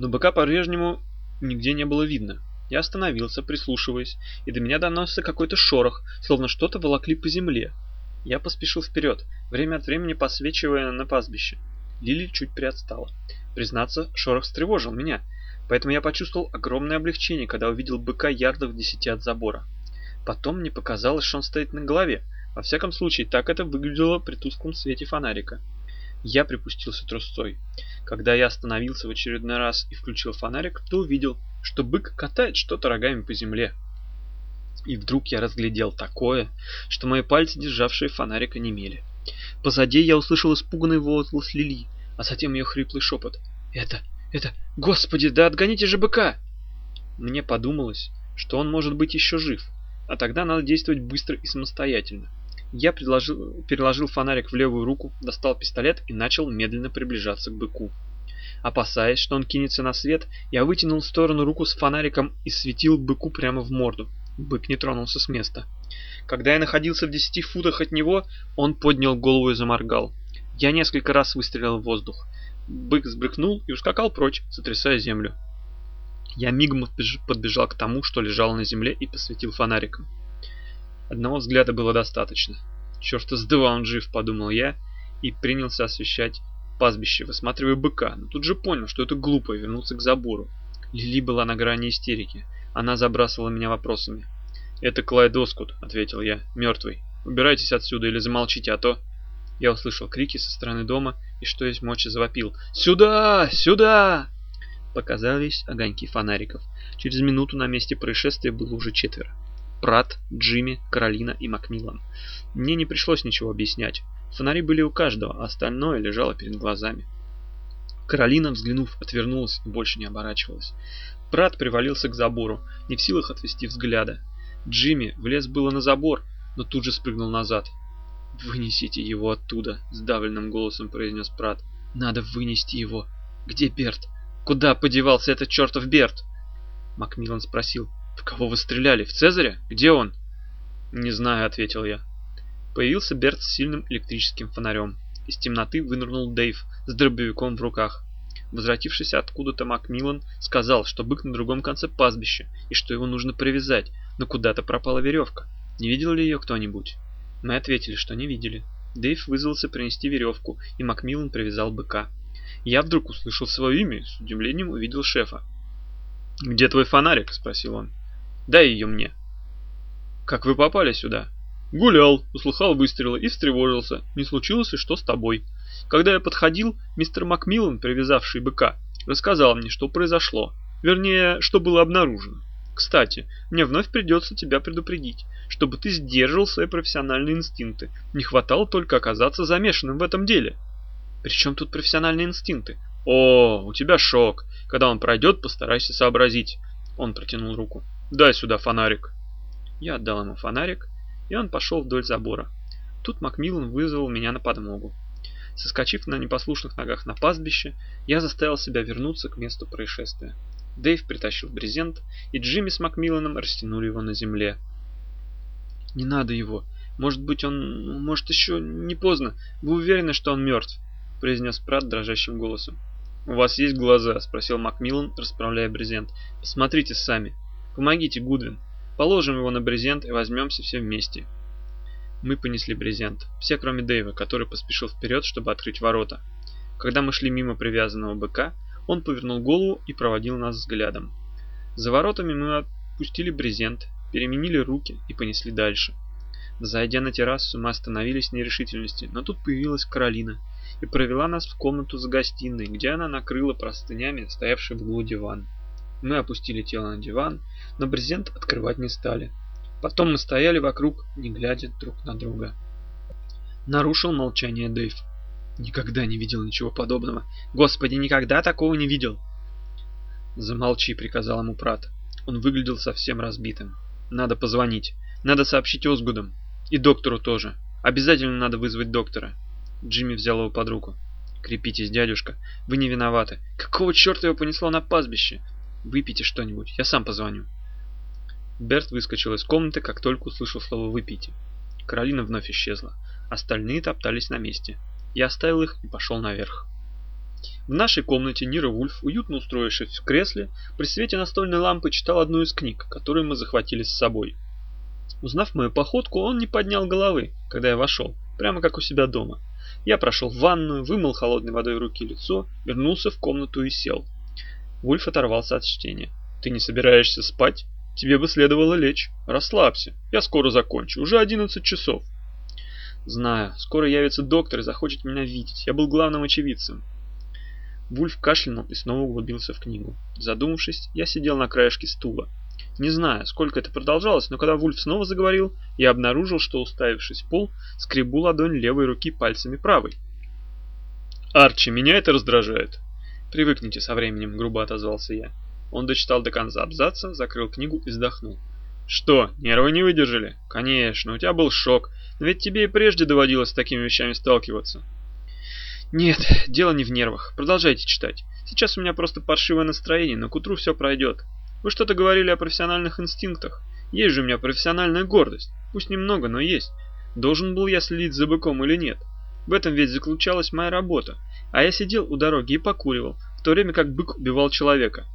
Но быка по-прежнему нигде не было видно. Я остановился, прислушиваясь, и до меня доносится какой-то шорох, словно что-то волокли по земле. Я поспешил вперед, время от времени посвечивая на пастбище. Лили чуть приотстала. Признаться, шорох встревожил меня, поэтому я почувствовал огромное облегчение, когда увидел быка ярдов в десяти от забора. Потом мне показалось, что он стоит на голове. Во всяком случае, так это выглядело при тусклом свете фонарика. Я припустился трусцой. Когда я остановился в очередной раз и включил фонарик, то увидел, что бык катает что-то рогами по земле. И вдруг я разглядел такое, что мои пальцы, державшие фонарик, онемели. Позади я услышал испуганный возглас Лили, а затем ее хриплый шепот. «Это, это, господи, да отгоните же быка!» Мне подумалось, что он может быть еще жив, а тогда надо действовать быстро и самостоятельно. Я предложил, переложил фонарик в левую руку, достал пистолет и начал медленно приближаться к быку. Опасаясь, что он кинется на свет, я вытянул в сторону руку с фонариком и светил быку прямо в морду. Бык не тронулся с места. Когда я находился в десяти футах от него, он поднял голову и заморгал. Я несколько раз выстрелил в воздух. Бык сбрыкнул и ускакал прочь, сотрясая землю. Я мигом подбежал к тому, что лежало на земле, и посветил фонариком. Одного взгляда было достаточно. Черт с два он жив, подумал я, и принялся освещать пастбище, высматривая быка, но тут же понял, что это глупо, и вернулся к забору. Лили была на грани истерики. Она забрасывала меня вопросами. «Это Клайд Оскут», — ответил я, — «мертвый. Убирайтесь отсюда или замолчите, а то...» Я услышал крики со стороны дома и что есть мочи завопил. «Сюда! Сюда!» Показались огоньки фонариков. Через минуту на месте происшествия было уже четверо. Прат, Джимми, Каролина и Макмиллан. Мне не пришлось ничего объяснять. Фонари были у каждого, а остальное лежало перед глазами. Каролина, взглянув, отвернулась и больше не оборачивалась. Прат привалился к забору, не в силах отвести взгляда. Джимми влез было на забор, но тут же спрыгнул назад. «Вынесите его оттуда», — сдавленным голосом произнес Прат. «Надо вынести его. Где Берт? Куда подевался этот чертов Берт?» Макмиллан спросил. «В кого вы стреляли? В Цезаря? Где он?» «Не знаю», — ответил я. Появился Берт с сильным электрическим фонарем. Из темноты вынырнул Дэйв с дробовиком в руках. Возвратившись откуда-то Макмиллан сказал, что бык на другом конце пастбища и что его нужно привязать, но куда-то пропала веревка. Не видел ли ее кто-нибудь? Мы ответили, что не видели. Дэйв вызвался принести веревку, и Макмиллан привязал быка. Я вдруг услышал свое имя и с удивлением увидел шефа. «Где твой фонарик?» – спросил он. «Дай ее мне». «Как вы попали сюда?» «Гулял, услыхал выстрелы и встревожился. Не случилось ли что с тобой?» Когда я подходил, мистер Макмиллан, привязавший быка, рассказал мне, что произошло. Вернее, что было обнаружено. Кстати, мне вновь придется тебя предупредить, чтобы ты сдерживал свои профессиональные инстинкты. Не хватало только оказаться замешанным в этом деле. Причем тут профессиональные инстинкты? О, у тебя шок. Когда он пройдет, постарайся сообразить. Он протянул руку. Дай сюда фонарик. Я отдал ему фонарик, и он пошел вдоль забора. Тут Макмиллан вызвал меня на подмогу. Соскочив на непослушных ногах на пастбище, я заставил себя вернуться к месту происшествия. Дэйв притащил брезент, и Джимми с Макмилланом растянули его на земле. «Не надо его. Может быть, он... Может, еще не поздно. Вы уверены, что он мертв?» — произнес Прат дрожащим голосом. «У вас есть глаза?» — спросил Макмиллан, расправляя брезент. «Посмотрите сами. Помогите, Гудвин. Положим его на брезент и возьмемся все вместе». Мы понесли брезент. Все, кроме Дэйва, который поспешил вперед, чтобы открыть ворота. Когда мы шли мимо привязанного быка, он повернул голову и проводил нас взглядом. За воротами мы отпустили брезент, переменили руки и понесли дальше. Зайдя на террасу, мы остановились в нерешительности, но тут появилась Каролина и провела нас в комнату за гостиной, где она накрыла простынями стоявший в углу диван. Мы опустили тело на диван, но брезент открывать не стали. Потом мы стояли вокруг, не глядя друг на друга. Нарушил молчание Дэйв. Никогда не видел ничего подобного. Господи, никогда такого не видел. Замолчи, приказал ему Прат. Он выглядел совсем разбитым. Надо позвонить. Надо сообщить Озгудам. И доктору тоже. Обязательно надо вызвать доктора. Джимми взял его под руку. «Крепитесь, дядюшка. Вы не виноваты. Какого черта его понесло на пастбище? Выпейте что-нибудь. Я сам позвоню». Берт выскочил из комнаты, как только услышал слово «выпейте». Каролина вновь исчезла. Остальные топтались на месте. Я оставил их и пошел наверх. В нашей комнате Нира Вульф, уютно устроившись в кресле, при свете настольной лампы читал одну из книг, которую мы захватили с собой. Узнав мою походку, он не поднял головы, когда я вошел, прямо как у себя дома. Я прошел в ванную, вымыл холодной водой руки и лицо, вернулся в комнату и сел. Вульф оторвался от чтения. «Ты не собираешься спать? Тебе бы следовало лечь. Расслабься. Я скоро закончу. Уже одиннадцать часов». «Знаю. Скоро явится доктор и захочет меня видеть. Я был главным очевидцем. Вульф кашлянул и снова углубился в книгу. Задумавшись, я сидел на краешке стула. Не знаю, сколько это продолжалось, но когда Вульф снова заговорил, я обнаружил, что, уставившись в пол, скребу ладонь левой руки пальцами правой. «Арчи, меня это раздражает!» «Привыкните со временем», — грубо отозвался я. Он дочитал до конца абзаца, закрыл книгу и вздохнул. «Что, нервы не выдержали?» «Конечно, у тебя был шок, но ведь тебе и прежде доводилось с такими вещами сталкиваться». Нет, дело не в нервах. Продолжайте читать. Сейчас у меня просто паршивое настроение, но к утру все пройдет. Вы что-то говорили о профессиональных инстинктах. Есть же у меня профессиональная гордость. Пусть немного, но есть. Должен был я следить за быком или нет? В этом ведь заключалась моя работа. А я сидел у дороги и покуривал, в то время как бык убивал человека.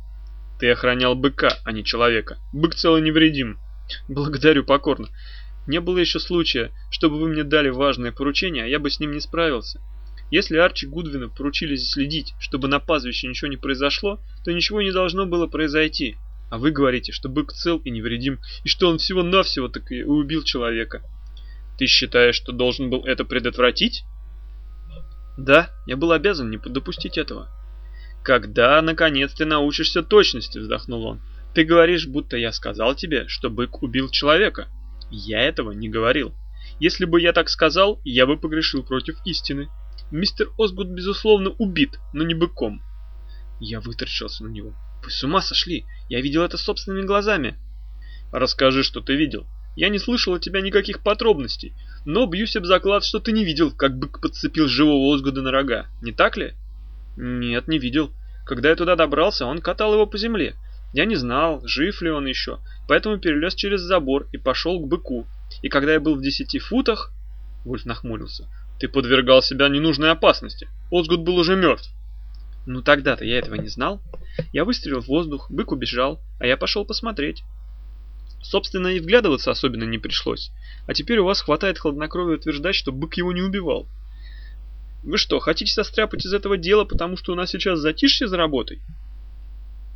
Ты охранял быка, а не человека. Бык целый невредим. Благодарю покорно. Не было еще случая, чтобы вы мне дали важное поручение, а я бы с ним не справился. Если Арчи Гудвину поручили следить, чтобы на пастбище ничего не произошло, то ничего не должно было произойти. А вы говорите, что бык цел и невредим, и что он всего-навсего так и убил человека. Ты считаешь, что должен был это предотвратить? Да, я был обязан не допустить этого. Когда, наконец, ты научишься точности, вздохнул он. Ты говоришь, будто я сказал тебе, что бык убил человека. Я этого не говорил. Если бы я так сказал, я бы погрешил против истины. Мистер Осгуд, безусловно, убит, но не быком. Я выторчился на него. Вы с ума сошли? Я видел это собственными глазами. Расскажи, что ты видел. Я не слышал от тебя никаких подробностей, но бьюсь об заклад, что ты не видел, как бык подцепил живого Осгуда на рога. Не так ли? Нет, не видел. Когда я туда добрался, он катал его по земле. Я не знал, жив ли он еще, поэтому перелез через забор и пошел к быку. И когда я был в десяти футах... Вульф нахмурился. Ты подвергал себя ненужной опасности. Озгуд был уже мертв. Ну тогда-то я этого не знал. Я выстрелил в воздух, бык убежал, а я пошел посмотреть. Собственно, и вглядываться особенно не пришлось. А теперь у вас хватает хладнокровия утверждать, что бык его не убивал. Вы что, хотите состряпать из этого дела, потому что у нас сейчас затишье за работой?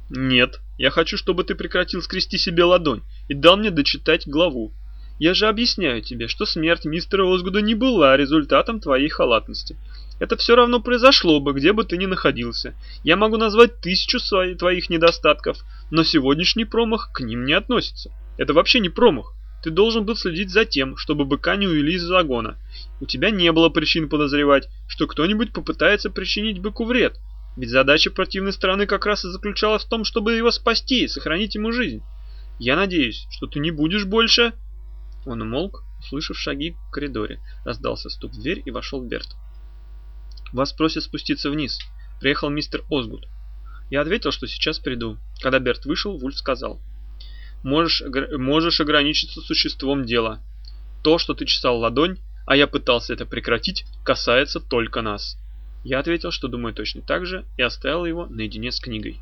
Нет, я хочу, чтобы ты прекратил скрести себе ладонь и дал мне дочитать главу. Я же объясняю тебе, что смерть мистера Озгуда не была результатом твоей халатности. Это все равно произошло бы, где бы ты ни находился. Я могу назвать тысячу своих, твоих недостатков, но сегодняшний промах к ним не относится. Это вообще не промах. Ты должен был следить за тем, чтобы быка не увели из загона. У тебя не было причин подозревать, что кто-нибудь попытается причинить быку вред. Ведь задача противной стороны как раз и заключалась в том, чтобы его спасти и сохранить ему жизнь. Я надеюсь, что ты не будешь больше... Он умолк, услышав шаги в коридоре. Раздался стук в дверь и вошел Берт. «Вас просят спуститься вниз. Приехал мистер Озгуд». Я ответил, что сейчас приду. Когда Берт вышел, Вульф сказал. «Можешь, можешь ограничиться существом дела. То, что ты чесал ладонь, а я пытался это прекратить, касается только нас». Я ответил, что думаю точно так же, и оставил его наедине с книгой.